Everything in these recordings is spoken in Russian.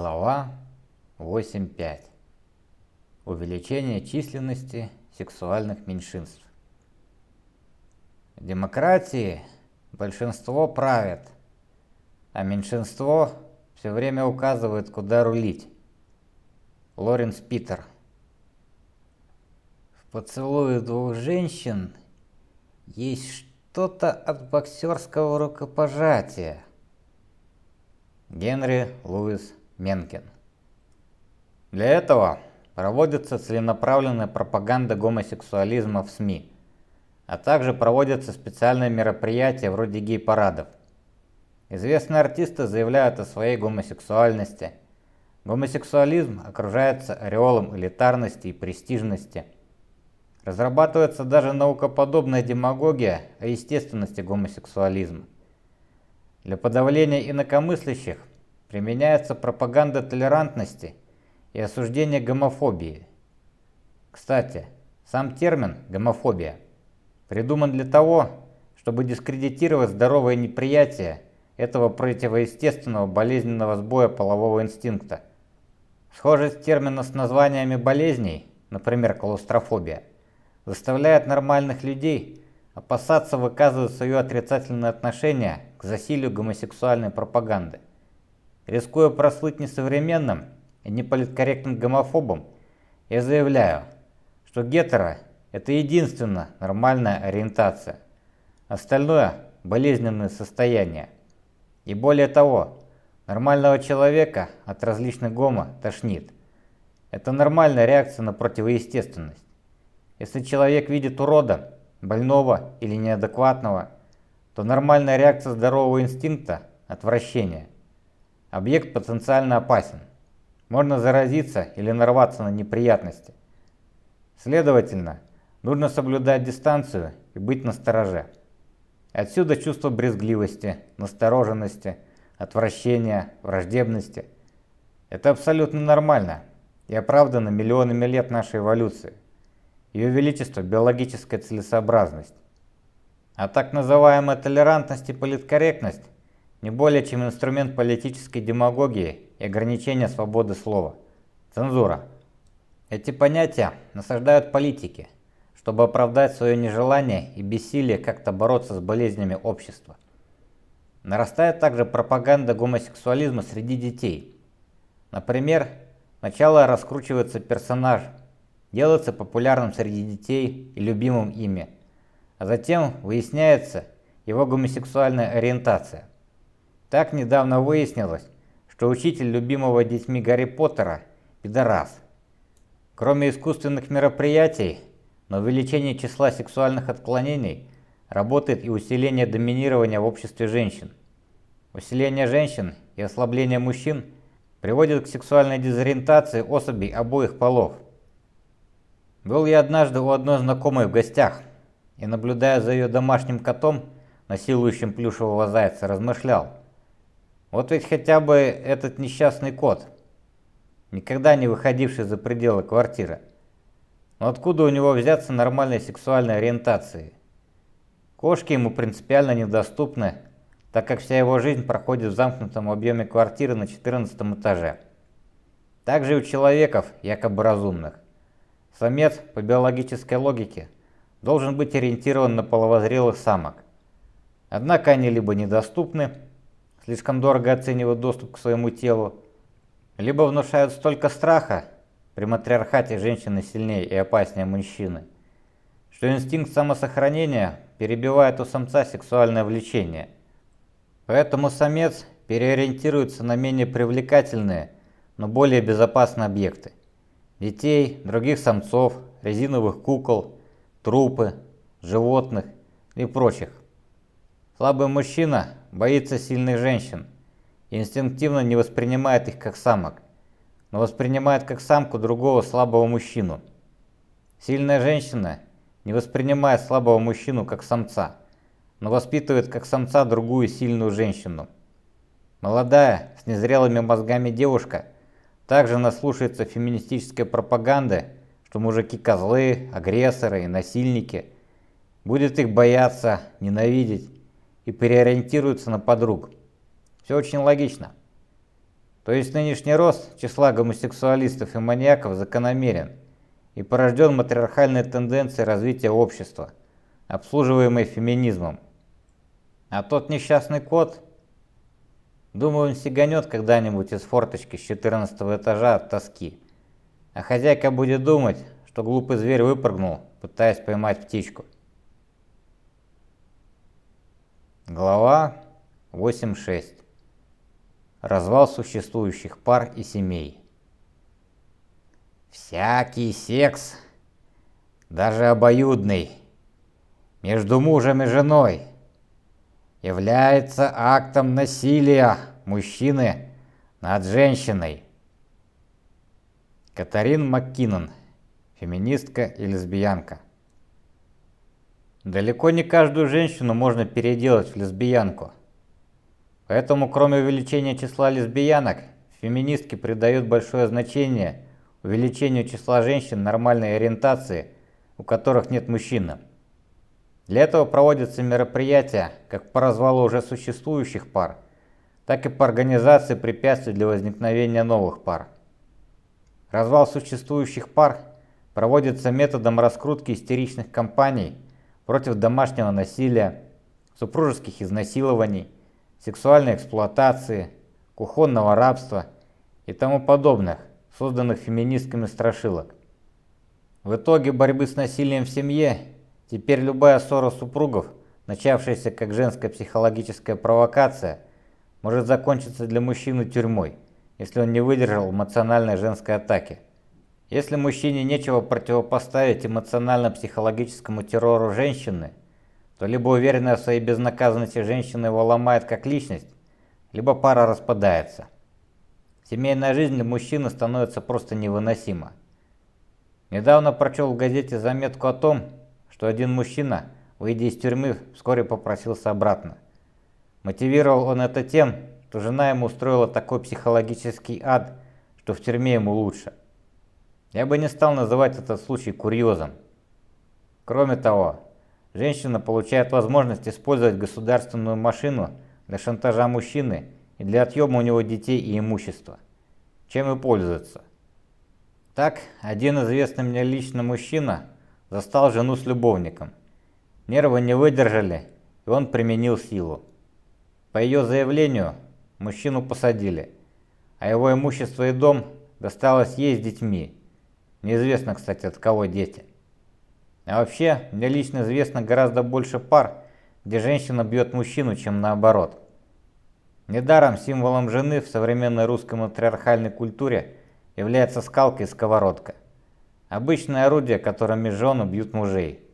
Глава 8.5. Увеличение численности сексуальных меньшинств. В демократии большинство правит, а меньшинство все время указывает, куда рулить. Лоренс Питер. В поцелуе двух женщин есть что-то от боксерского рукопожатия. Генри Луис Менкен. Для этого проводится целенаправленная пропаганда гомосексуализма в СМИ, а также проводятся специальные мероприятия вроде гей-парадов. Известные артисты заявляют о своей гомосексуальности. Гомосексуализм окружается ореолом элитарности и престижности. Разрабатывается даже наукоподобная демагогия о естественности гомосексуализма. Для подавления инакомыслящих применяется пропаганда толерантности и осуждение гомофобии. Кстати, сам термин «гомофобия» придуман для того, чтобы дискредитировать здоровое неприятие этого противоестественного болезненного сбоя полового инстинкта. Схожесть термина с названиями болезней, например, клаустрофобия, заставляет нормальных людей опасаться выказывать свое отрицательное отношение к засилию гомосексуальной пропаганды. Рискуя прослыть несовременным и неполиткорректным гомофобом, я заявляю, что гетеро – это единственная нормальная ориентация. Остальное – болезненное состояние. И более того, нормального человека от различных гомо тошнит. Это нормальная реакция на противоестественность. Если человек видит урода, больного или неадекватного, то нормальная реакция здорового инстинкта – отвращение – Объект потенциально опасен. Можно заразиться или нарваться на неприятности. Следовательно, нужно соблюдать дистанцию и быть настороже. Отсюда чувство брезгливости, настороженности, отвращения, враждебности. Это абсолютно нормально и оправдано миллионами лет нашей эволюции. Ее величество – биологическая целесообразность. А так называемая толерантность и политкорректность – не более чем инструмент политической демагогии и ограничения свободы слова. Цензура. Эти понятия насаждают политики, чтобы оправдать свое нежелание и бессилие как-то бороться с болезнями общества. Нарастает также пропаганда гомосексуализма среди детей. Например, сначала раскручивается персонаж, делается популярным среди детей и любимым ими, а затем выясняется его гомосексуальная ориентация. Так недавно выяснилось, что учитель любимого детьми Гарри Поттера – пидорас. Кроме искусственных мероприятий, на увеличение числа сексуальных отклонений работает и усиление доминирования в обществе женщин. Усиление женщин и ослабление мужчин приводит к сексуальной дезориентации особей обоих полов. Был я однажды у одной знакомой в гостях и, наблюдая за ее домашним котом, насилующим плюшевого зайца, размышлял – вот ведь хотя бы этот несчастный кот, никогда не выходивший за пределы квартиры. Но откуда у него взяться нормальной сексуальной ориентации? Кошки ему принципиально недоступны, так как вся его жизнь проходит в замкнутом объеме квартиры на 14 этаже. Также и у человеков, якобы разумных. Самец, по биологической логике, должен быть ориентирован на половозрелых самок. Однако они либо недоступны, слишком дорого оценивают доступ к своему телу, либо внушают столько страха, при матриархате женщины сильнее и опаснее мужчины, что инстинкт самосохранения перебивает у самца сексуальное влечение. Поэтому самец переориентируется на менее привлекательные, но более безопасные объекты. Детей, других самцов, резиновых кукол, трупы, животных и прочих. Слабый мужчина боится сильных женщин инстинктивно не воспринимает их как самок, но воспринимает как самку другого слабого мужчину. Сильная женщина не воспринимает слабого мужчину как самца, но воспитывает как самца другую сильную женщину. Молодая, с незрелыми мозгами девушка также наслушается феминистической пропаганды, что мужики козлы, агрессоры и насильники, будет их бояться, ненавидеть и переориентируются на подруг. Все очень логично. То есть нынешний рост числа гомосексуалистов и маньяков закономерен и порожден матриархальной тенденцией развития общества, обслуживаемой феминизмом. А тот несчастный кот, думаю, он сиганет когда-нибудь из форточки с 14 этажа от тоски. А хозяйка будет думать, что глупый зверь выпрыгнул, пытаясь поймать птичку. Глава 8.6. Развал существующих пар и семей. Всякий секс, даже обоюдный, между мужем и женой, является актом насилия мужчины над женщиной. Катарин МакКиннон, феминистка и лесбиянка. Далеко не каждую женщину можно переделать в лесбиянку. Поэтому, кроме увеличения числа лесбиянок, феминистки придают большое значение увеличению числа женщин нормальной ориентации, у которых нет мужчины. Для этого проводятся мероприятия как по развалу уже существующих пар, так и по организации препятствий для возникновения новых пар. Развал существующих пар проводится методом раскрутки истеричных кампаний против домашнего насилия, супружеских изнасилований, сексуальной эксплуатации, кухонного рабства и тому подобных, созданных феминистками страшилок. В итоге борьбы с насилием в семье теперь любая ссора супругов, начавшаяся как женская психологическая провокация, может закончиться для мужчины тюрьмой, если он не выдержал эмоциональной женской атаки. Если мужчине нечего противопоставить эмоционально-психологическому террору женщины, то либо уверенная в своей безнаказанности женщина его ломает как личность, либо пара распадается. Семейная жизнь для мужчины становится просто невыносима. Недавно прочел в газете заметку о том, что один мужчина, выйдя из тюрьмы, вскоре попросился обратно. Мотивировал он это тем, что жена ему устроила такой психологический ад, что в тюрьме ему лучше. Я бы не стал называть этот случай курьезом. Кроме того, женщина получает возможность использовать государственную машину для шантажа мужчины и для отъема у него детей и имущества. Чем и пользуется. Так, один известный мне лично мужчина застал жену с любовником. Нервы не выдержали, и он применил силу. По ее заявлению, мужчину посадили, а его имущество и дом досталось ей с детьми. Неизвестно, кстати, от кого дети. А вообще, мне лично известно гораздо больше пар, где женщина бьет мужчину, чем наоборот. Недаром символом жены в современной русской матриархальной культуре является скалка и сковородка. Обычное орудие, которыми жены бьют мужей.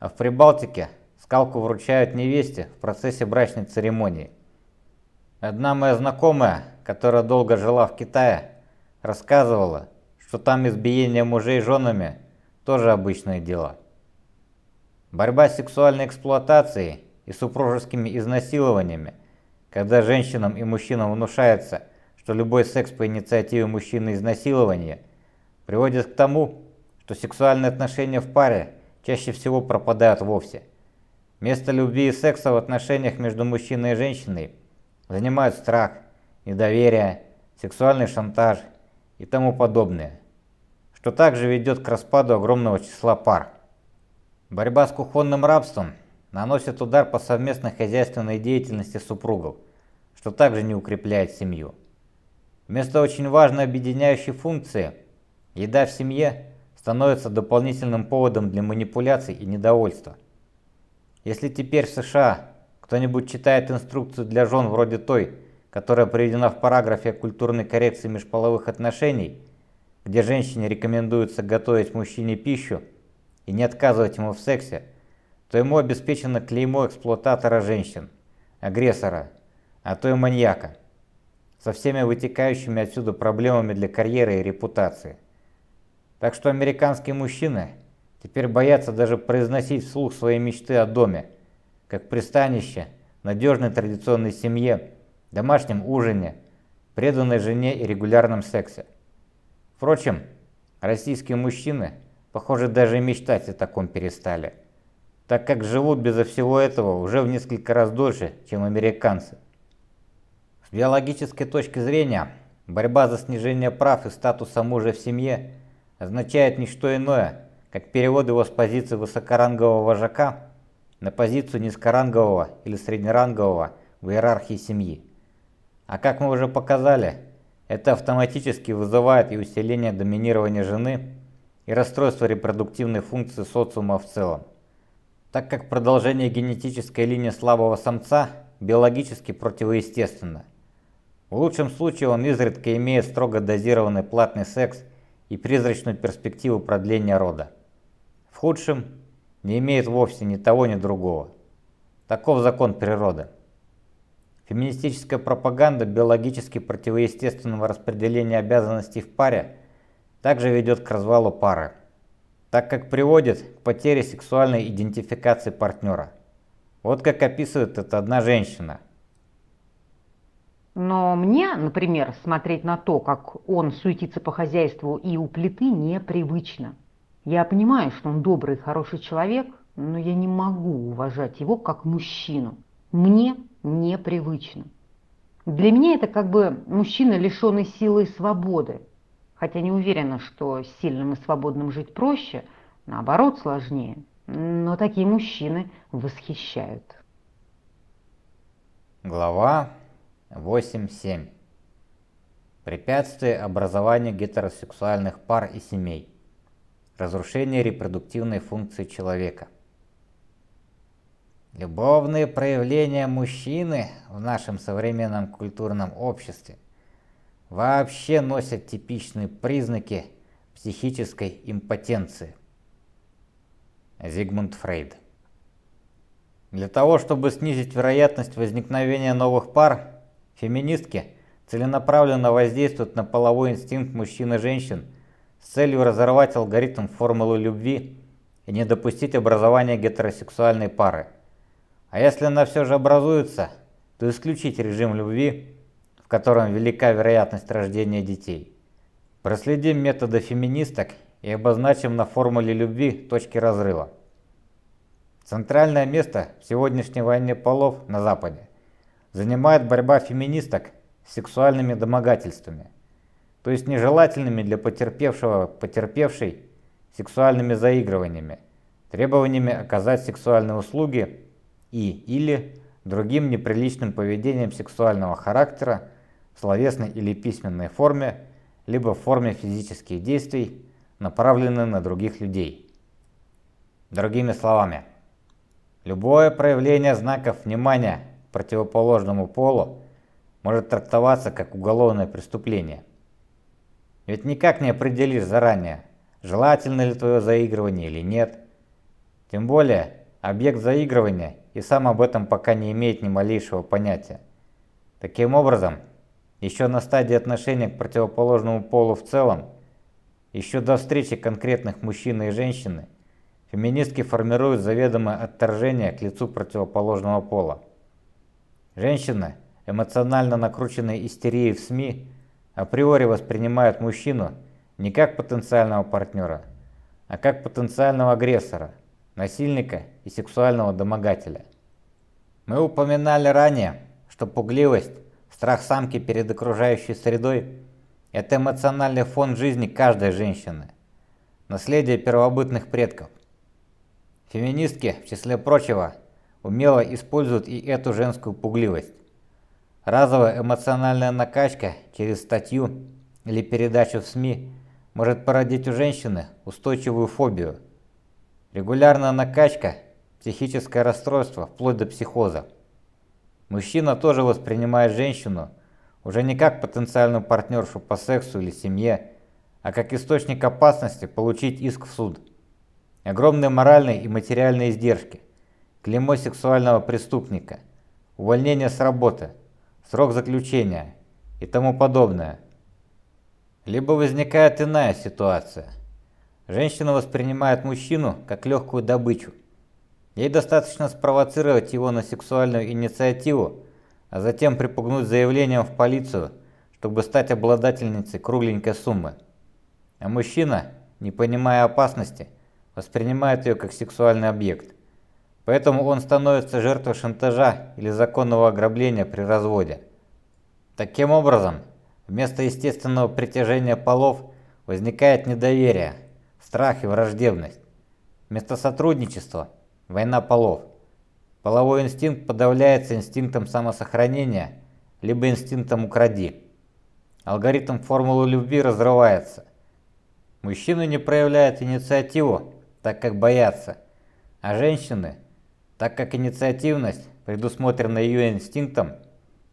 А в Прибалтике скалку вручают невесте в процессе брачной церемонии. Одна моя знакомая, которая долго жила в Китае, рассказывала, что там избиение мужей женами тоже обычное дело. Борьба с сексуальной эксплуатацией и супружескими изнасилованиями, когда женщинам и мужчинам внушается, что любой секс по инициативе мужчины изнасилование, приводит к тому, что сексуальные отношения в паре чаще всего пропадают вовсе. Место любви и секса в отношениях между мужчиной и женщиной занимают страх, недоверие, сексуальный шантаж и тому подобное что также ведет к распаду огромного числа пар. Борьба с кухонным рабством наносит удар по совместной хозяйственной деятельности супругов, что также не укрепляет семью. Вместо очень важной объединяющей функции, еда в семье становится дополнительным поводом для манипуляций и недовольства. Если теперь в США кто-нибудь читает инструкцию для жен вроде той, которая приведена в параграфе о культурной коррекции межполовых отношений, где женщине рекомендуется готовить мужчине пищу и не отказывать ему в сексе, то ему обеспечено клеймо эксплуататора женщин, агрессора, а то и маньяка, со всеми вытекающими отсюда проблемами для карьеры и репутации. Так что американские мужчины теперь боятся даже произносить вслух свои мечты о доме, как пристанище, надежной традиционной семье, домашнем ужине, преданной жене и регулярном сексе. Впрочем, российские мужчины, похоже, даже мечтать о таком перестали, так как живут безо всего этого уже в несколько раз дольше, чем американцы. С биологической точки зрения, борьба за снижение прав и статуса мужа в семье означает не что иное, как перевод его с позиции высокорангового вожака на позицию низкорангового или среднерангового в иерархии семьи. А как мы уже показали, это автоматически вызывает и усиление доминирования жены, и расстройство репродуктивной функции социума в целом. Так как продолжение генетической линии слабого самца биологически противоестественно. В лучшем случае он изредка имеет строго дозированный платный секс и призрачную перспективу продления рода. В худшем не имеет вовсе ни того, ни другого. Таков закон природы. Феминистическая пропаганда биологически противоестественного распределения обязанностей в паре также ведет к развалу пары, так как приводит к потере сексуальной идентификации партнера. Вот как описывает это одна женщина. Но мне, например, смотреть на то, как он суетится по хозяйству и у плиты, непривычно. Я понимаю, что он добрый, хороший человек, но я не могу уважать его как мужчину. Мне непривычно. Для меня это как бы мужчина, лишенный силы и свободы. Хотя не уверена, что сильным и свободным жить проще, наоборот сложнее. Но такие мужчины восхищают. Глава 8.7. Препятствие образованию гетеросексуальных пар и семей. Разрушение репродуктивной функции человека. Любовные проявления мужчины в нашем современном культурном обществе вообще носят типичные признаки психической импотенции. Зигмунд Фрейд. Для того, чтобы снизить вероятность возникновения новых пар, феминистки целенаправленно воздействуют на половой инстинкт мужчин и женщин с целью разорвать алгоритм формулы любви и не допустить образования гетеросексуальной пары. А если она все же образуется, то исключить режим любви, в котором велика вероятность рождения детей. Проследим методы феминисток и обозначим на формуле любви точки разрыва. Центральное место в сегодняшней войне полов на Западе занимает борьба феминисток с сексуальными домогательствами, то есть нежелательными для потерпевшего потерпевшей сексуальными заигрываниями, требованиями оказать сексуальные услуги и или другим неприличным поведением сексуального характера в словесной или письменной форме, либо в форме физических действий, направленных на других людей. Другими словами, любое проявление знаков внимания противоположному полу может трактоваться как уголовное преступление. Ведь никак не определишь заранее, желательно ли твое заигрывание или нет. Тем более, объект заигрывания и сам об этом пока не имеет ни малейшего понятия. Таким образом, еще на стадии отношения к противоположному полу в целом, еще до встречи конкретных мужчины и женщины, феминистки формируют заведомое отторжение к лицу противоположного пола. Женщины, эмоционально накрученные истерией в СМИ, априори воспринимают мужчину не как потенциального партнера, а как потенциального агрессора – насильника и сексуального домогателя. Мы упоминали ранее, что пугливость, страх самки перед окружающей средой – это эмоциональный фон жизни каждой женщины, наследие первобытных предков. Феминистки, в числе прочего, умело используют и эту женскую пугливость. Разовая эмоциональная накачка через статью или передачу в СМИ может породить у женщины устойчивую фобию – Регулярная накачка, психическое расстройство, вплоть до психоза. Мужчина тоже воспринимает женщину уже не как потенциальную партнершу по сексу или семье, а как источник опасности получить иск в суд. Огромные моральные и материальные издержки, клеймо сексуального преступника, увольнение с работы, срок заключения и тому подобное. Либо возникает иная ситуация – Женщина воспринимает мужчину как легкую добычу. Ей достаточно спровоцировать его на сексуальную инициативу, а затем припугнуть заявлением в полицию, чтобы стать обладательницей кругленькой суммы. А мужчина, не понимая опасности, воспринимает ее как сексуальный объект. Поэтому он становится жертвой шантажа или законного ограбления при разводе. Таким образом, вместо естественного притяжения полов возникает недоверие, страх и враждебность. Вместо сотрудничества – война полов. Половой инстинкт подавляется инстинктом самосохранения, либо инстинктом «укради». Алгоритм формулы любви разрывается. Мужчины не проявляют инициативу, так как боятся, а женщины, так как инициативность предусмотрена ее инстинктом,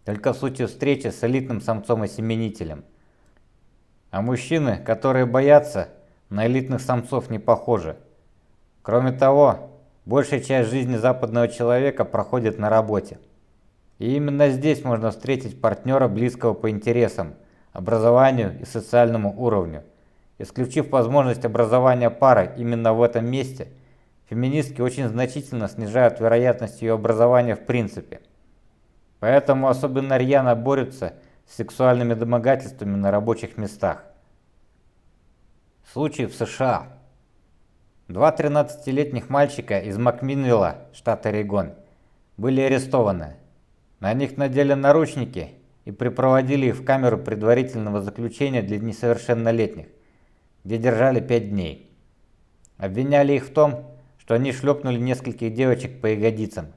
только в случае встречи с элитным самцом-осеменителем. А мужчины, которые боятся, на элитных самцов не похожи. Кроме того, большая часть жизни западного человека проходит на работе. И именно здесь можно встретить партнера близкого по интересам, образованию и социальному уровню. Исключив возможность образования пары именно в этом месте, феминистки очень значительно снижают вероятность ее образования в принципе. Поэтому особенно рьяно борются с сексуальными домогательствами на рабочих местах. Случай в США. Два 13-летних мальчика из Макминвилла, штат Орегон, были арестованы. На них надели наручники и припроводили их в камеру предварительного заключения для несовершеннолетних, где держали 5 дней. Обвиняли их в том, что они шлепнули нескольких девочек по ягодицам.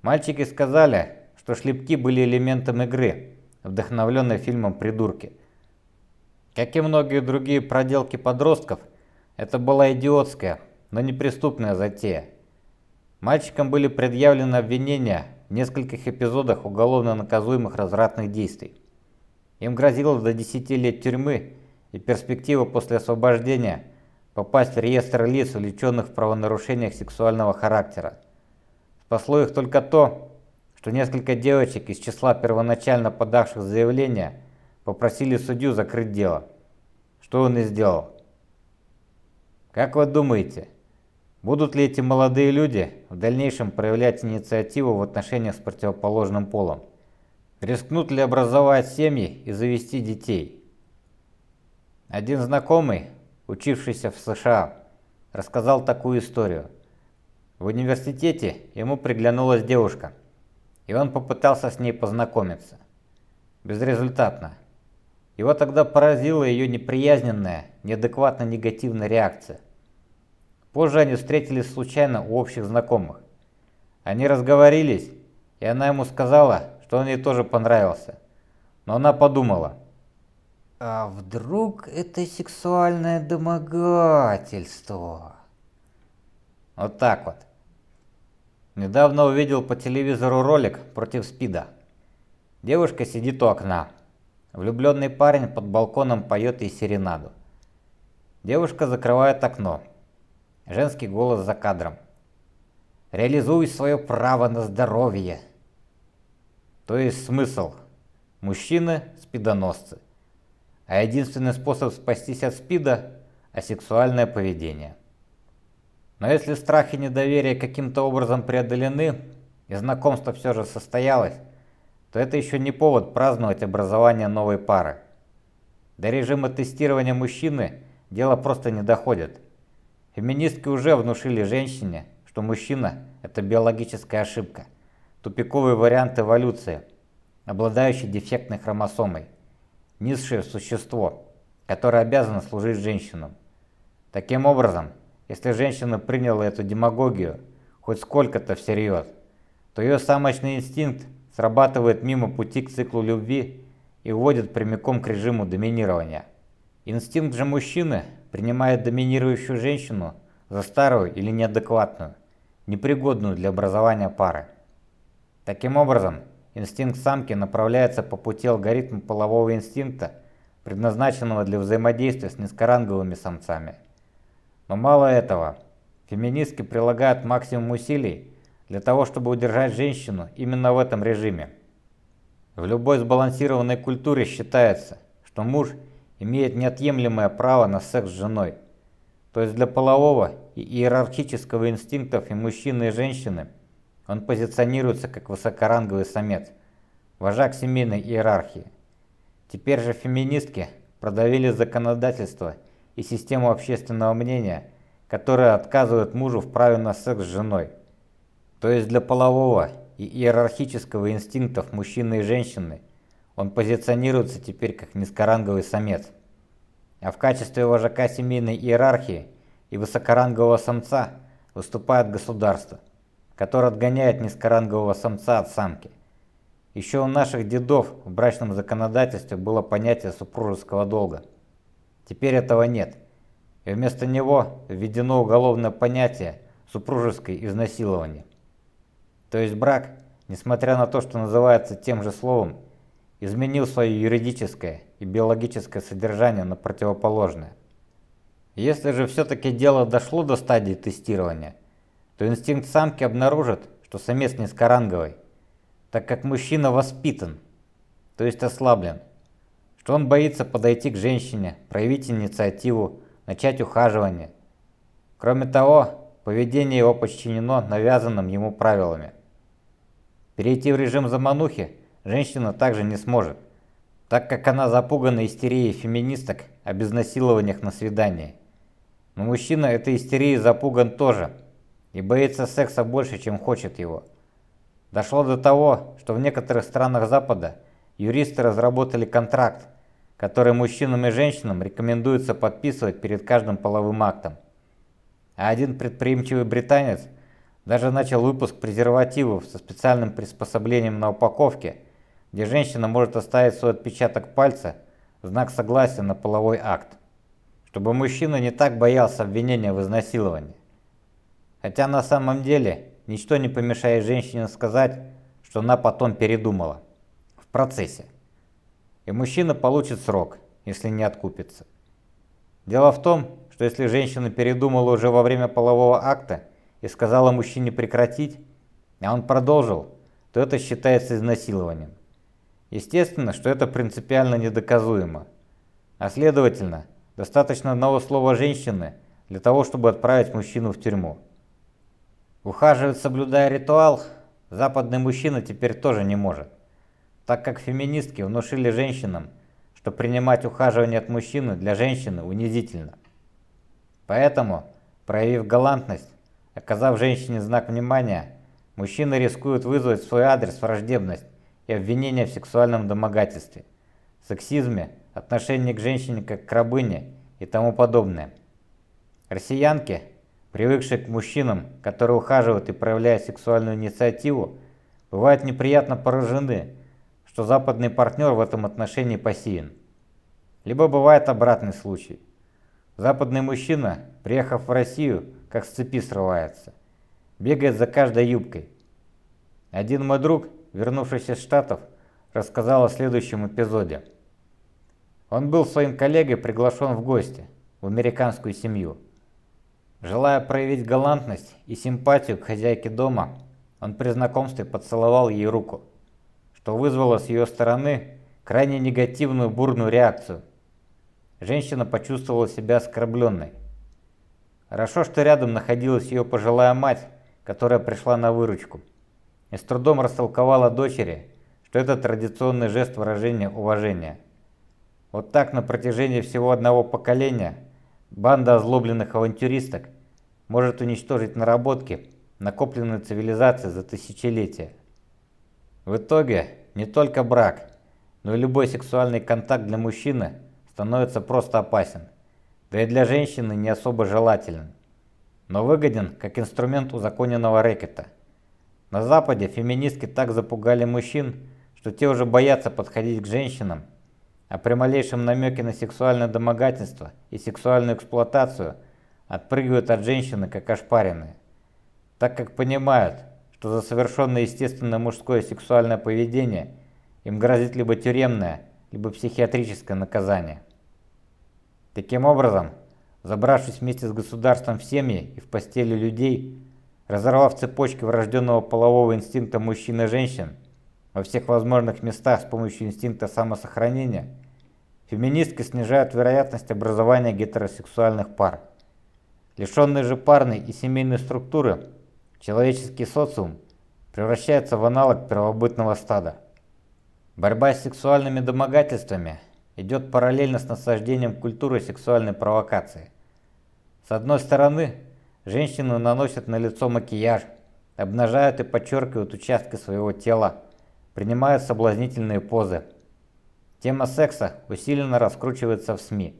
Мальчики сказали, что шлепки были элементом игры, вдохновленной фильмом «Придурки». Как и многие другие проделки подростков, это была идиотская, но неприступная затея. Мальчикам были предъявлены обвинения в нескольких эпизодах уголовно наказуемых развратных действий. Им грозило до 10 лет тюрьмы и перспектива после освобождения попасть в реестр лиц, увлеченных в правонарушениях сексуального характера. Спасло их только то, что несколько девочек из числа первоначально подавших заявление попросили судью закрыть дело, что он и сделал. Как вы думаете, будут ли эти молодые люди в дальнейшем проявлять инициативу в отношениях с противоположным полом? Рискнут ли образовать семьи и завести детей? Один знакомый, учившийся в США, рассказал такую историю. В университете ему приглянулась девушка, и он попытался с ней познакомиться. Безрезультатно. Его тогда поразила ее неприязненная, неадекватно негативная реакция. Позже они встретились случайно у общих знакомых. Они разговорились, и она ему сказала, что он ей тоже понравился. Но она подумала, а вдруг это сексуальное домогательство? Вот так вот. Недавно увидел по телевизору ролик против СПИДа. Девушка сидит у окна. Влюбленный парень под балконом поет ей серенаду. Девушка закрывает окно. Женский голос за кадром. Реализуй свое право на здоровье. То есть смысл. Мужчины – спидоносцы. А единственный способ спастись от спида – асексуальное поведение. Но если страх и недоверие каким-то образом преодолены, и знакомство все же состоялось, то это еще не повод праздновать образование новой пары. До режима тестирования мужчины дело просто не доходит. Феминистки уже внушили женщине, что мужчина – это биологическая ошибка, тупиковый вариант эволюции, обладающий дефектной хромосомой, низшее существо, которое обязано служить женщинам. Таким образом, если женщина приняла эту демагогию хоть сколько-то всерьез, то ее самочный инстинкт срабатывает мимо пути к циклу любви и уводит прямиком к режиму доминирования. Инстинкт же мужчины принимает доминирующую женщину за старую или неадекватную, непригодную для образования пары. Таким образом, инстинкт самки направляется по пути алгоритма полового инстинкта, предназначенного для взаимодействия с низкоранговыми самцами. Но мало этого, феминистки прилагают максимум усилий для того, чтобы удержать женщину именно в этом режиме. В любой сбалансированной культуре считается, что муж имеет неотъемлемое право на секс с женой. То есть для полового и иерархического инстинктов и мужчины, и женщины он позиционируется как высокоранговый самец, вожак семейной иерархии. Теперь же феминистки продавили законодательство и систему общественного мнения, которая отказывает мужу в праве на секс с женой. То есть для полового и иерархического инстинктов мужчины и женщины он позиционируется теперь как низкоранговый самец. А в качестве вожака семейной иерархии и высокорангового самца выступает государство, которое отгоняет низкорангового самца от самки. Еще у наших дедов в брачном законодательстве было понятие супружеского долга. Теперь этого нет. И вместо него введено уголовное понятие супружеское изнасилование. То есть брак, несмотря на то, что называется тем же словом, изменил свое юридическое и биологическое содержание на противоположное. Если же все-таки дело дошло до стадии тестирования, то инстинкт самки обнаружит, что самец низкоранговый, так как мужчина воспитан, то есть ослаблен, что он боится подойти к женщине, проявить инициативу, начать ухаживание. Кроме того, поведение его подчинено навязанным ему правилами. Перейти в режим заманухи женщина также не сможет, так как она запугана истерией феминисток об изнасилованиях на свидании. Но мужчина этой истерией запуган тоже и боится секса больше, чем хочет его. Дошло до того, что в некоторых странах Запада юристы разработали контракт, который мужчинам и женщинам рекомендуется подписывать перед каждым половым актом. А один предприимчивый британец даже начал выпуск презервативов со специальным приспособлением на упаковке – где женщина может оставить свой отпечаток пальца в знак согласия на половой акт, чтобы мужчина не так боялся обвинения в изнасиловании. Хотя на самом деле ничто не помешает женщине сказать, что она потом передумала в процессе. И мужчина получит срок, если не откупится. Дело в том, что если женщина передумала уже во время полового акта и сказала мужчине прекратить, а он продолжил, то это считается изнасилованием. Естественно, что это принципиально недоказуемо. А следовательно, достаточно одного слова женщины для того, чтобы отправить мужчину в тюрьму. Ухаживать, соблюдая ритуал, западный мужчина теперь тоже не может, так как феминистки внушили женщинам, что принимать ухаживание от мужчины для женщины унизительно. Поэтому, проявив галантность, оказав женщине знак внимания, мужчина рискует вызвать в свой адрес враждебность и обвинения в сексуальном домогательстве, сексизме, отношении к женщине как к рабыне и тому подобное. Россиянки, привыкшие к мужчинам, которые ухаживают и проявляют сексуальную инициативу, бывают неприятно поражены, что западный партнер в этом отношении пассивен. Либо бывает обратный случай. Западный мужчина, приехав в Россию, как с цепи срывается, бегает за каждой юбкой. Один мой друг вернувшись из Штатов, рассказал о следующем эпизоде. Он был своим коллегой приглашен в гости в американскую семью. Желая проявить галантность и симпатию к хозяйке дома, он при знакомстве поцеловал ей руку, что вызвало с ее стороны крайне негативную бурную реакцию. Женщина почувствовала себя оскорбленной. Хорошо, что рядом находилась ее пожилая мать, которая пришла на выручку и с трудом растолковала дочери, что это традиционный жест выражения уважения. Вот так на протяжении всего одного поколения банда озлобленных авантюристок может уничтожить наработки, накопленные цивилизацией за тысячелетия. В итоге не только брак, но и любой сексуальный контакт для мужчины становится просто опасен, да и для женщины не особо желателен, но выгоден как инструмент узаконенного рэкета – на Западе феминистки так запугали мужчин, что те уже боятся подходить к женщинам, а при малейшем намеке на сексуальное домогательство и сексуальную эксплуатацию отпрыгивают от женщины как ошпаренные, так как понимают, что за совершенное естественное мужское сексуальное поведение им грозит либо тюремное, либо психиатрическое наказание. Таким образом, забравшись вместе с государством в семьи и в постели людей, Разорвав цепочки врожденного полового инстинкта мужчин и женщин во всех возможных местах с помощью инстинкта самосохранения, феминистки снижают вероятность образования гетеросексуальных пар. Лишенный же парной и семейной структуры, человеческий социум превращается в аналог первобытного стада. Борьба с сексуальными домогательствами идет параллельно с насаждением культуры сексуальной провокации. С одной стороны, Женщины наносят на лицо макияж, обнажают и подчеркивают участки своего тела, принимают соблазнительные позы, Тема секса усиленно раскручивается в СМИ.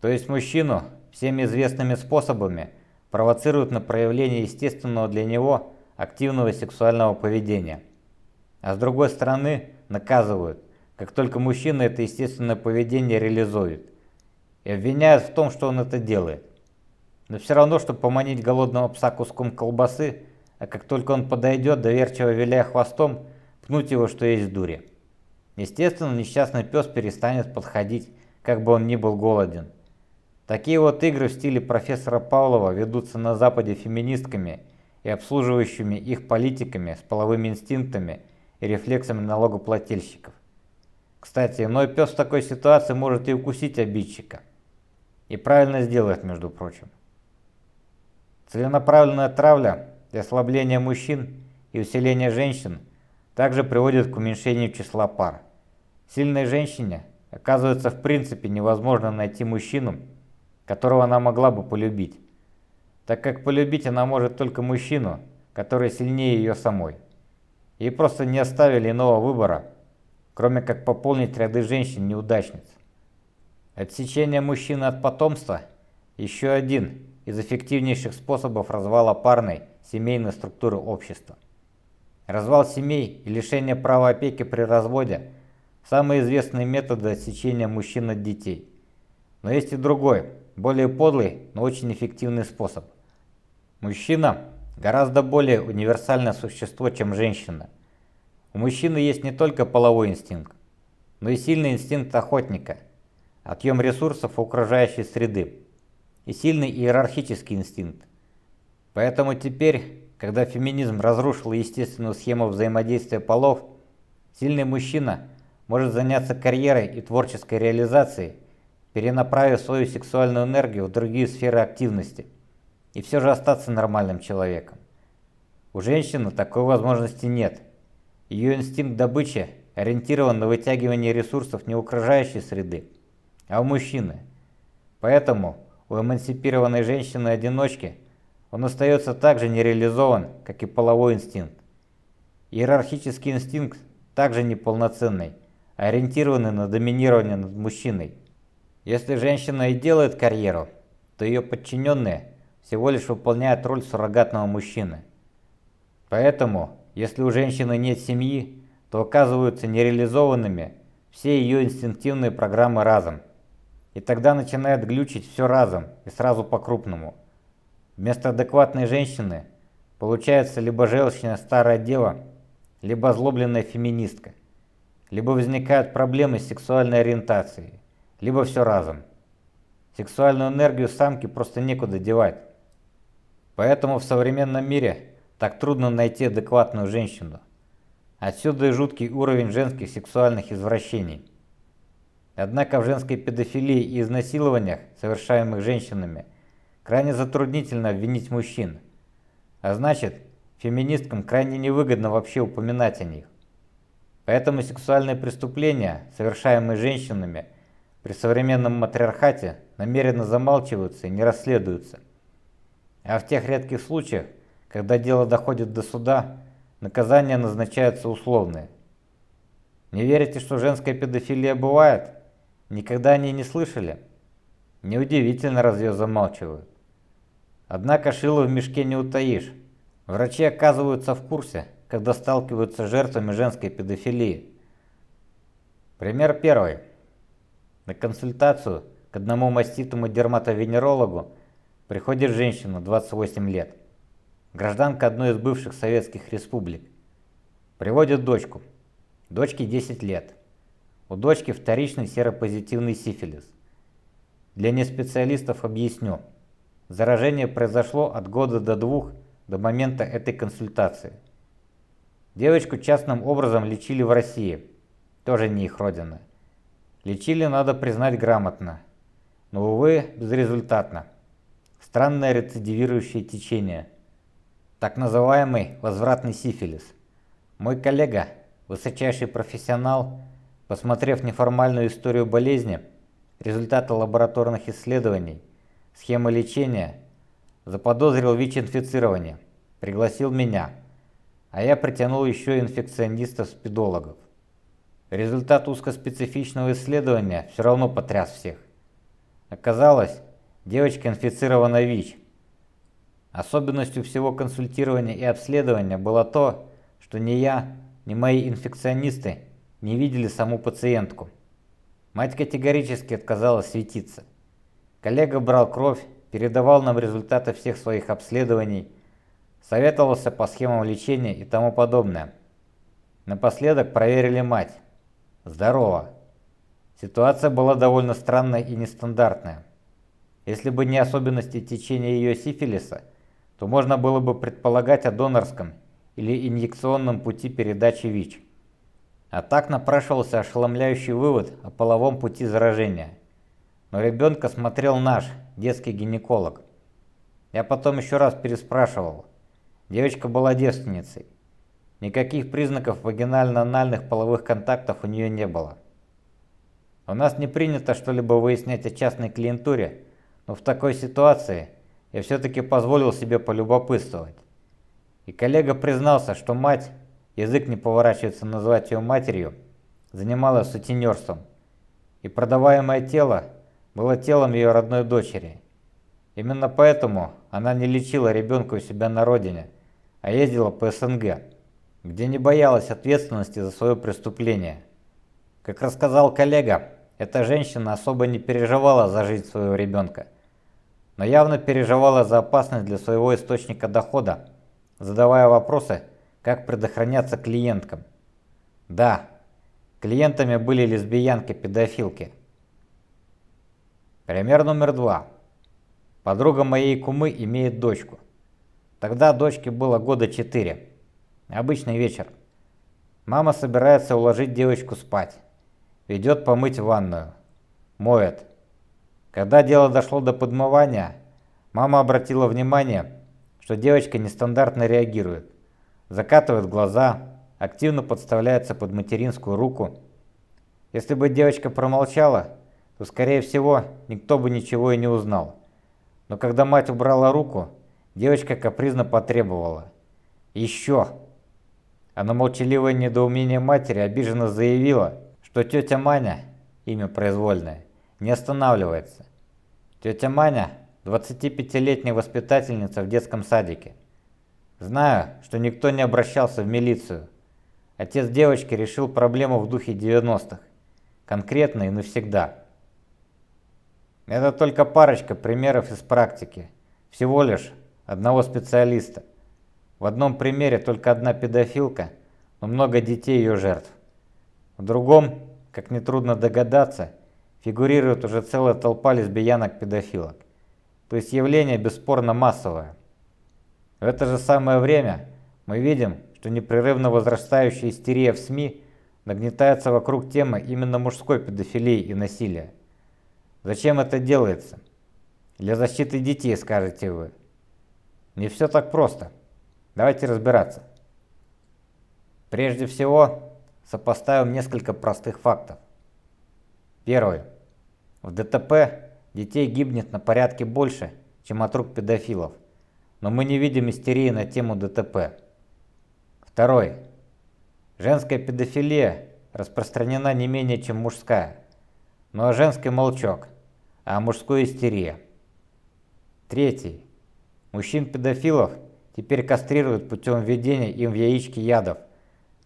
То есть мужчину всеми известными способами провоцируют на проявление естественного для него активного сексуального поведения. А с другой стороны наказывают, как только мужчина это естественное поведение реализует. И обвиняют в том, что он это делает. Но все равно, чтобы поманить голодного пса куском колбасы, а как только он подойдет, доверчиво виляя хвостом, пнуть его, что есть дури. Естественно, несчастный пес перестанет подходить, как бы он ни был голоден. Такие вот игры в стиле профессора Павлова ведутся на Западе феминистками и обслуживающими их политиками с половыми инстинктами и рефлексами налогоплательщиков. Кстати, иной пес в такой ситуации может и укусить обидчика. И правильно сделает, между прочим. Целенаправленная травля для ослабления мужчин и усиления женщин также приводит к уменьшению числа пар. Сильной женщине оказывается в принципе невозможно найти мужчину, которого она могла бы полюбить, так как полюбить она может только мужчину, который сильнее ее самой. Ей просто не оставили иного выбора, кроме как пополнить ряды женщин-неудачниц. Отсечение мужчины от потомства – еще один из эффективнейших способов развала парной семейной структуры общества. Развал семей и лишение права опеки при разводе – самые известные методы отсечения мужчин от детей. Но есть и другой, более подлый, но очень эффективный способ. Мужчина – гораздо более универсальное существо, чем женщина. У мужчины есть не только половой инстинкт, но и сильный инстинкт охотника, отъем ресурсов окружающей среды и сильный иерархический инстинкт. Поэтому теперь, когда феминизм разрушил естественную схему взаимодействия полов, сильный мужчина может заняться карьерой и творческой реализацией, перенаправив свою сексуальную энергию в другие сферы активности и все же остаться нормальным человеком. У женщины такой возможности нет. Ее инстинкт добычи ориентирован на вытягивание ресурсов не окружающей среды, а у мужчины. Поэтому у эмансипированной женщины-одиночки он остается так же нереализован, как и половой инстинкт. Иерархический инстинкт также неполноценный, ориентированный на доминирование над мужчиной. Если женщина и делает карьеру, то ее подчиненные всего лишь выполняют роль суррогатного мужчины. Поэтому, если у женщины нет семьи, то оказываются нереализованными все ее инстинктивные программы разом. И тогда начинает глючить все разом и сразу по-крупному. Вместо адекватной женщины получается либо желчная старая дева, либо озлобленная феминистка. Либо возникают проблемы с сексуальной ориентацией, либо все разом. Сексуальную энергию самки просто некуда девать. Поэтому в современном мире так трудно найти адекватную женщину. Отсюда и жуткий уровень женских сексуальных извращений. Однако в женской педофилии и изнасилованиях, совершаемых женщинами, крайне затруднительно обвинить мужчин. А значит, феминисткам крайне невыгодно вообще упоминать о них. Поэтому сексуальные преступления, совершаемые женщинами, при современном матриархате намеренно замалчиваются и не расследуются. А в тех редких случаях, когда дело доходит до суда, наказания назначаются условные. Не верите, что женская педофилия бывает? Никогда о ней не слышали? Неудивительно, раз ее замалчивают. Однако шило в мешке не утаишь. Врачи оказываются в курсе, когда сталкиваются с жертвами женской педофилии. Пример первый. На консультацию к одному маститому дерматовенерологу приходит женщина 28 лет, гражданка одной из бывших советских республик. Приводит дочку. Дочке 10 лет. У дочки вторичный серопозитивный сифилис. Для неспециалистов объясню. Заражение произошло от года до двух до момента этой консультации. Девочку частным образом лечили в России, тоже не их родина. Лечили, надо признать, грамотно, но, увы, безрезультатно. Странное рецидивирующее течение. Так называемый возвратный сифилис. Мой коллега, высочайший профессионал, Посмотрев неформальную историю болезни, результаты лабораторных исследований, схемы лечения, заподозрил ВИЧ-инфицирование, пригласил меня, а я притянул еще инфекционистов-спидологов. Результат узкоспецифичного исследования все равно потряс всех. Оказалось, девочка инфицирована ВИЧ. Особенностью всего консультирования и обследования было то, что ни я, ни мои инфекционисты не видели саму пациентку. Мать категорически отказалась светиться. Коллега брал кровь, передавал нам результаты всех своих обследований, советовался по схемам лечения и тому подобное. Напоследок проверили мать. Здорово. Ситуация была довольно странная и нестандартная. Если бы не особенности течения ее сифилиса, то можно было бы предполагать о донорском или инъекционном пути передачи ВИЧ. А так напрашивался ошеломляющий вывод о половом пути заражения. Но ребенка смотрел наш, детский гинеколог. Я потом еще раз переспрашивал. Девочка была девственницей. Никаких признаков вагинально-анальных половых контактов у нее не было. У нас не принято что-либо выяснять о частной клиентуре, но в такой ситуации я все-таки позволил себе полюбопытствовать. И коллега признался, что мать, язык не поворачивается назвать ее матерью, занималась сутенерством, и продаваемое тело было телом ее родной дочери. Именно поэтому она не лечила ребенка у себя на родине, а ездила по СНГ, где не боялась ответственности за свое преступление. Как рассказал коллега, эта женщина особо не переживала за жизнь своего ребенка, но явно переживала за опасность для своего источника дохода, задавая вопросы, как предохраняться клиенткам. Да, клиентами были лесбиянки-педофилки. Пример номер два. Подруга моей кумы имеет дочку. Тогда дочке было года четыре. Обычный вечер. Мама собирается уложить девочку спать. Ведет помыть ванную. Моет. Когда дело дошло до подмывания, мама обратила внимание, что девочка нестандартно реагирует. Закатывает глаза, активно подставляется под материнскую руку. Если бы девочка промолчала, то, скорее всего, никто бы ничего и не узнал. Но когда мать убрала руку, девочка капризно потребовала. «Еще!» А на молчаливое недоумение матери обиженно заявила, что тетя Маня, имя произвольное, не останавливается. Тетя Маня – 25-летняя воспитательница в детском садике. Знаю, что никто не обращался в милицию. Отец девочки решил проблему в духе 90-х. Конкретно и навсегда. Это только парочка примеров из практики. Всего лишь одного специалиста. В одном примере только одна педофилка, но много детей ее жертв. В другом, как нетрудно догадаться, фигурирует уже целая толпа лесбиянок-педофилок. То есть явление бесспорно массовое. В это же самое время мы видим, что непрерывно возрастающая истерия в СМИ нагнетается вокруг темы именно мужской педофилии и насилия. Зачем это делается? Для защиты детей, скажете вы. Не все так просто. Давайте разбираться. Прежде всего, сопоставим несколько простых фактов. Первый. В ДТП детей гибнет на порядке больше, чем от рук педофилов, но мы не видим истерии на тему ДТП. Второй. Женская педофилия распространена не менее, чем мужская, но о женской молчок – а мужской истерия. Третий. Мужчин-педофилов теперь кастрируют путем введения им в яички ядов,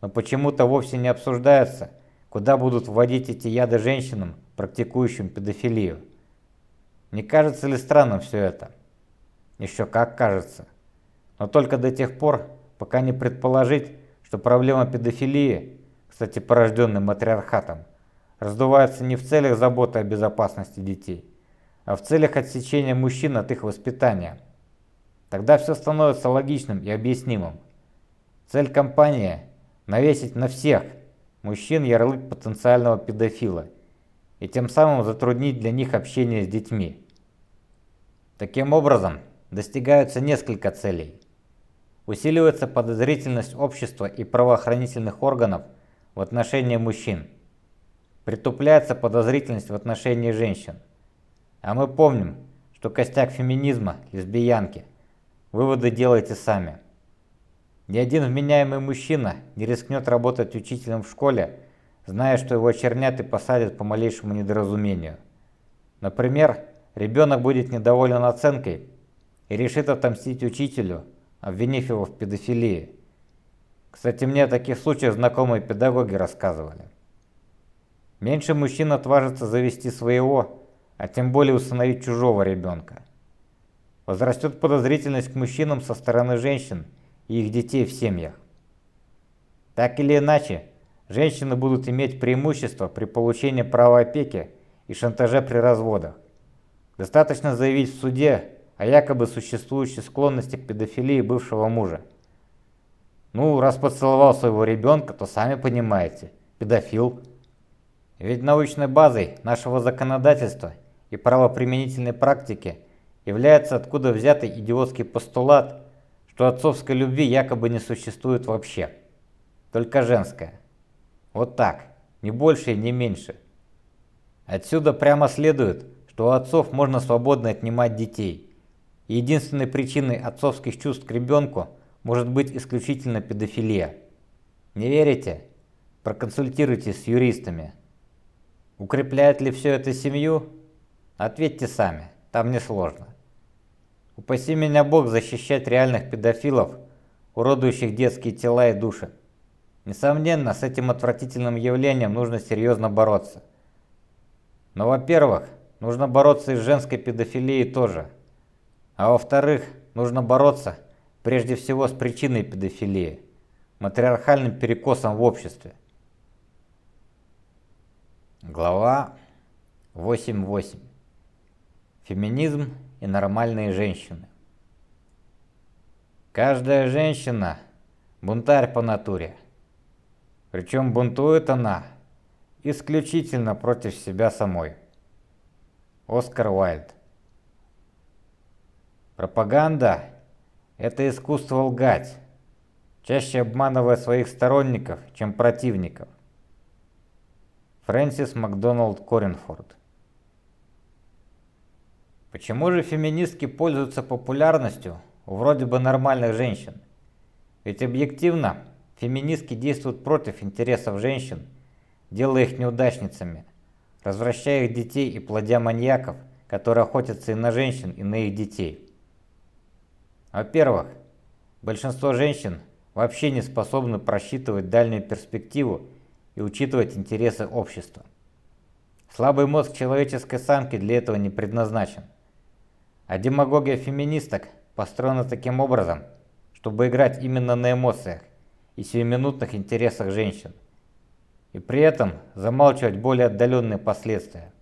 но почему-то вовсе не обсуждается, куда будут вводить эти яды женщинам, практикующим педофилию. Не кажется ли странным все это? Еще как кажется. Но только до тех пор, пока не предположить, что проблема педофилии, кстати, порожденной матриархатом, раздувается не в целях заботы о безопасности детей, а в целях отсечения мужчин от их воспитания. Тогда все становится логичным и объяснимым. Цель компании – навесить на всех мужчин ярлык потенциального педофила и тем самым затруднить для них общение с детьми. Таким образом, достигаются несколько целей. Усиливается подозрительность общества и правоохранительных органов в отношении мужчин. Притупляется подозрительность в отношении женщин. А мы помним, что костяк феминизма – лесбиянки. Выводы делайте сами. Ни один вменяемый мужчина не рискнет работать учителем в школе, зная, что его очернят и посадят по малейшему недоразумению. Например, ребенок будет недоволен оценкой и решит отомстить учителю, обвинив его в педофилии. Кстати, мне о таких случаях знакомые педагоги рассказывали. Меньше мужчин отважится завести своего, а тем более установить чужого ребенка. Возрастет подозрительность к мужчинам со стороны женщин и их детей в семьях. Так или иначе, женщины будут иметь преимущество при получении права опеки и шантаже при разводах. Достаточно заявить в суде о якобы существующей склонности к педофилии бывшего мужа. Ну, раз поцеловал своего ребенка, то сами понимаете, педофил. Ведь научной базой нашего законодательства и правоприменительной практики является откуда взятый идиотский постулат, что отцовской любви якобы не существует вообще, только женская. Вот так, ни больше и не меньше. Отсюда прямо следует, что у отцов можно свободно отнимать детей – единственной причиной отцовских чувств к ребенку может быть исключительно педофилия. Не верите? Проконсультируйтесь с юристами. Укрепляет ли все это семью? Ответьте сами, там не сложно. Упаси меня Бог защищать реальных педофилов, уродующих детские тела и души. Несомненно, с этим отвратительным явлением нужно серьезно бороться. Но, во-первых, нужно бороться и с женской педофилией тоже – а во-вторых, нужно бороться прежде всего с причиной педофилии, матриархальным перекосом в обществе. Глава 8.8. Феминизм и нормальные женщины. Каждая женщина – бунтарь по натуре. Причем бунтует она исключительно против себя самой. Оскар Уайльд. Пропаганда – это искусство лгать, чаще обманывая своих сторонников, чем противников. Фрэнсис Макдоналд Коринфорд Почему же феминистки пользуются популярностью у вроде бы нормальных женщин? Ведь объективно феминистки действуют против интересов женщин, делая их неудачницами, развращая их детей и плодя маньяков, которые охотятся и на женщин, и на их детей. Во-первых, большинство женщин вообще не способны просчитывать дальнюю перспективу и учитывать интересы общества. Слабый мозг человеческой самки для этого не предназначен. А демагогия феминисток построена таким образом, чтобы играть именно на эмоциях и сиюминутных интересах женщин, и при этом замалчивать более отдаленные последствия.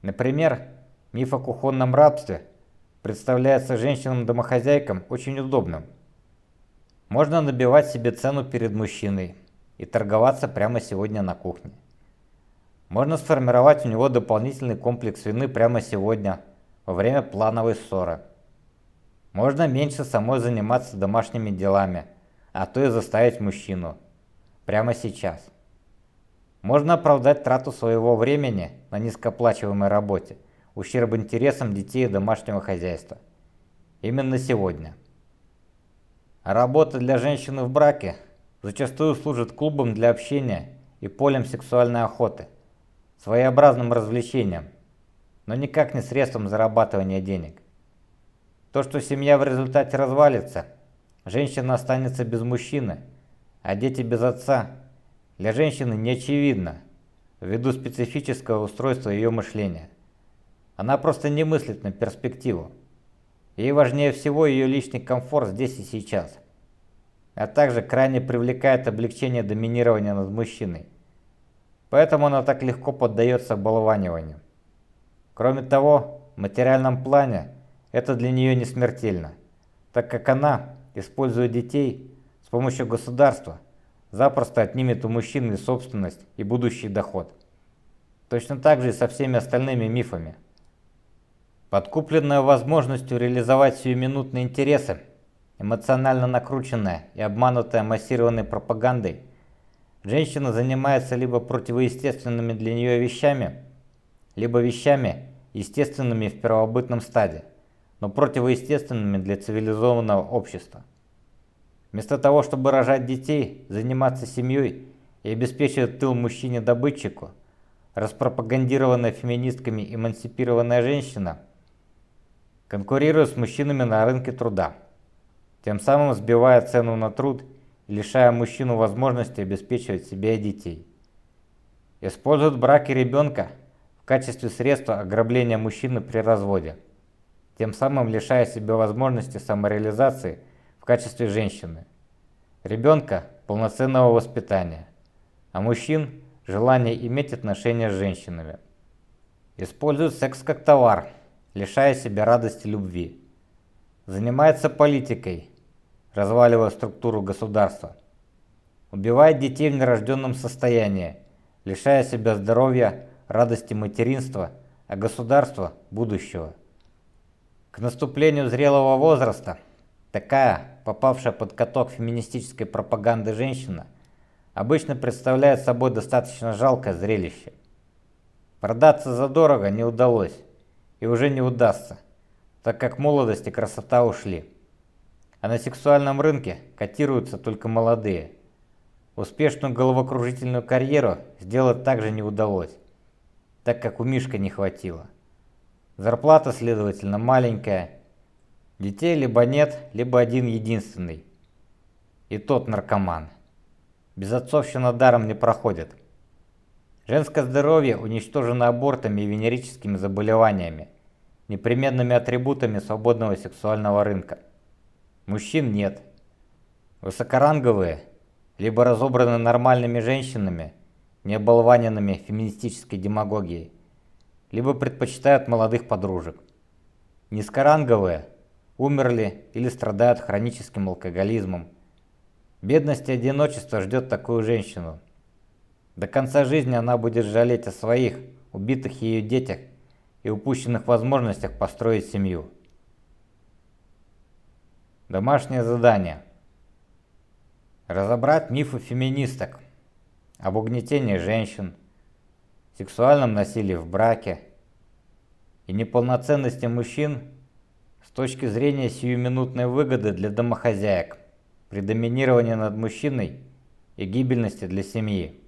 Например, миф о кухонном рабстве представляется женщинам-домохозяйкам очень удобным. Можно набивать себе цену перед мужчиной и торговаться прямо сегодня на кухне. Можно сформировать у него дополнительный комплекс вины прямо сегодня, во время плановой ссоры. Можно меньше самой заниматься домашними делами, а то и заставить мужчину. Прямо сейчас. Можно оправдать трату своего времени на низкооплачиваемой работе – ущерб интересам детей и домашнего хозяйства. Именно сегодня. работа для женщины в браке зачастую служит клубом для общения и полем сексуальной охоты, своеобразным развлечением, но никак не средством зарабатывания денег. То, что семья в результате развалится, женщина останется без мужчины, а дети без отца, для женщины не очевидно, ввиду специфического устройства ее мышления. Она просто не мыслит на перспективу. Ей важнее всего ее личный комфорт здесь и сейчас. А также крайне привлекает облегчение доминирования над мужчиной. Поэтому она так легко поддается балованиванию. Кроме того, в материальном плане это для нее не смертельно, так как она, используя детей с помощью государства, запросто отнимет у мужчины собственность и будущий доход. Точно так же и со всеми остальными мифами. Подкупленная возможностью реализовать сиюминутные интересы, эмоционально накрученная и обманутая массированной пропагандой, женщина занимается либо противоестественными для нее вещами, либо вещами, естественными в первобытном стаде, но противоестественными для цивилизованного общества. Вместо того, чтобы рожать детей, заниматься семьей и обеспечивает тыл мужчине-добытчику, распропагандированная феминистками эмансипированная женщина конкурирует с мужчинами на рынке труда, тем самым сбивая цену на труд и лишая мужчину возможности обеспечивать себя и детей. Используют и ребенка в качестве средства ограбления мужчины при разводе, тем самым лишая себя возможности самореализации в качестве женщины, ребенка полноценного воспитания, а мужчин – желание иметь отношения с женщинами. Используют секс как товар, лишая себя радости любви. Занимается политикой, разваливая структуру государства. Убивает детей в нерожденном состоянии, лишая себя здоровья, радости материнства, а государства – будущего. Наступлению зрелого возраста такая, попавшая под каток феминистической пропаганды женщина, обычно представляет собой достаточно жалкое зрелище. Продаться задорого не удалось и уже не удастся, так как молодость и красота ушли. А на сексуальном рынке котируются только молодые – Успешную головокружительную карьеру сделать также не удалось, так как у Мишка не хватило. Зарплата, следовательно, маленькая. Детей либо нет, либо один единственный. И тот наркоман. Безотцовщина даром не проходит. Женское здоровье уничтожено абортами и венерическими заболеваниями, непременными атрибутами свободного сексуального рынка. Мужчин нет. Высокоранговые либо разобраны нормальными женщинами, не оболваненными феминистической демагогией, либо предпочитают молодых подружек. Низкоранговые умерли или страдают хроническим алкоголизмом. Бедность и одиночество ждет такую женщину. До конца жизни она будет жалеть о своих, убитых ее детях и упущенных возможностях построить семью. Домашнее задание – Разобрать мифы феминисток об угнетении женщин, сексуальном насилии в браке и неполноценности мужчин с точки зрения сиюминутной выгоды для домохозяек, при доминировании над мужчиной и гибельности для семьи.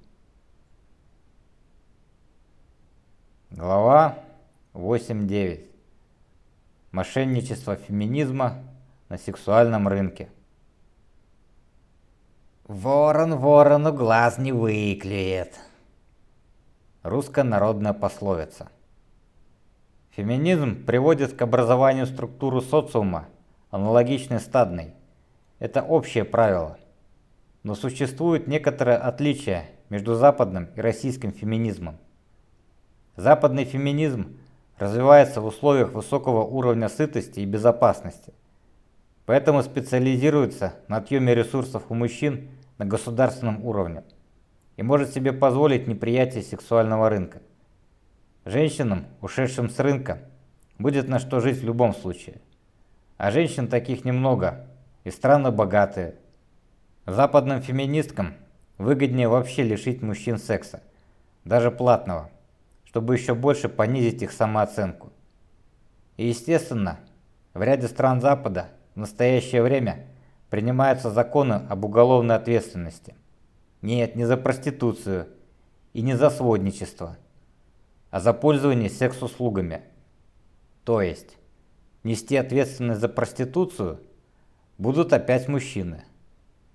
Глава 8.9. Мошенничество феминизма на сексуальном рынке. Ворон ворону глаз не выклюет. Русская народная пословица. Феминизм приводит к образованию структуры социума, аналогичной стадной. Это общее правило. Но существует некоторое отличие между западным и российским феминизмом. Западный феминизм развивается в условиях высокого уровня сытости и безопасности. Поэтому специализируется на отъеме ресурсов у мужчин на государственном уровне и может себе позволить неприятие сексуального рынка. Женщинам, ушедшим с рынка, будет на что жить в любом случае. А женщин таких немного и страны богатые. Западным феминисткам выгоднее вообще лишить мужчин секса, даже платного, чтобы еще больше понизить их самооценку. И естественно, в ряде стран Запада в настоящее время принимаются законы об уголовной ответственности. Нет, не за проституцию и не за сводничество, а за пользование секс-услугами. То есть, нести ответственность за проституцию будут опять мужчины.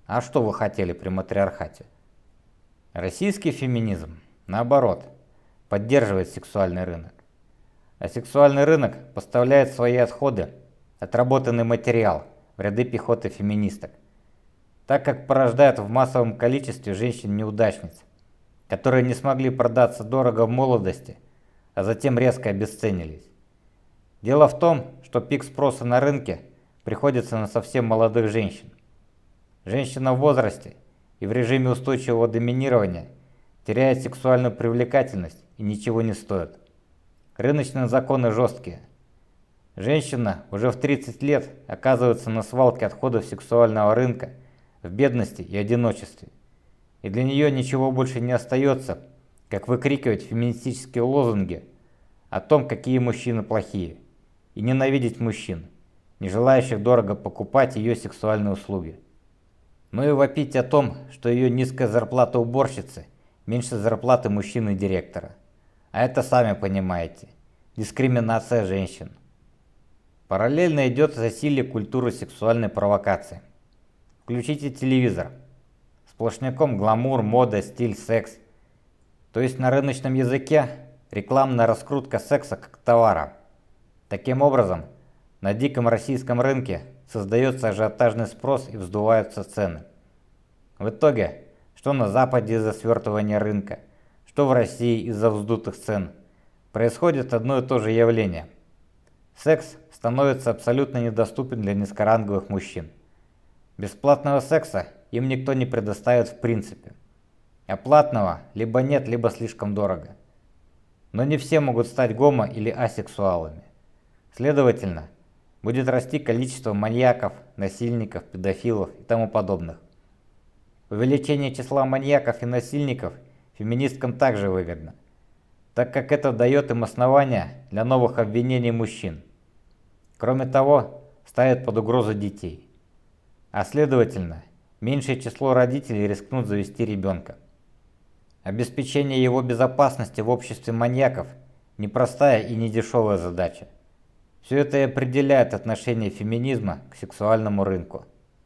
А что вы хотели при матриархате? Российский феминизм, наоборот, поддерживает сексуальный рынок. А сексуальный рынок поставляет свои отходы, отработанный материал – в ряды пехоты феминисток, так как порождает в массовом количестве женщин-неудачниц, которые не смогли продаться дорого в молодости, а затем резко обесценились. Дело в том, что пик спроса на рынке приходится на совсем молодых женщин. Женщина в возрасте и в режиме устойчивого доминирования теряет сексуальную привлекательность и ничего не стоит. Рыночные законы жесткие. Женщина уже в 30 лет оказывается на свалке отходов сексуального рынка в бедности и одиночестве. И для нее ничего больше не остается, как выкрикивать феминистические лозунги о том, какие мужчины плохие, и ненавидеть мужчин, не желающих дорого покупать ее сексуальные услуги. но и вопить о том, что ее низкая зарплата уборщицы меньше зарплаты мужчины-директора. А это сами понимаете, дискриминация женщин. Параллельно идет засилие культуры сексуальной провокации. Включите телевизор. Сплошняком гламур, мода, стиль, секс. То есть на рыночном языке рекламная раскрутка секса как товара. Таким образом, на диком российском рынке создается ажиотажный спрос и вздуваются цены. В итоге, что на Западе из-за свертывания рынка, что в России из-за вздутых цен, происходит одно и то же явление. Секс становится абсолютно недоступен для низкоранговых мужчин. Бесплатного секса им никто не предоставит в принципе. А платного либо нет, либо слишком дорого. Но не все могут стать гомо или асексуалами. Следовательно, будет расти количество маньяков, насильников, педофилов и тому подобных. Увеличение числа маньяков и насильников феминисткам также выгодно, так как это дает им основания для новых обвинений мужчин. Кроме того, ставит под угрозу детей. А следовательно, меньшее число родителей рискнут завести ребенка. Обеспечение его безопасности в обществе маньяков – непростая и недешевая задача. Все это и определяет отношение феминизма к сексуальному рынку.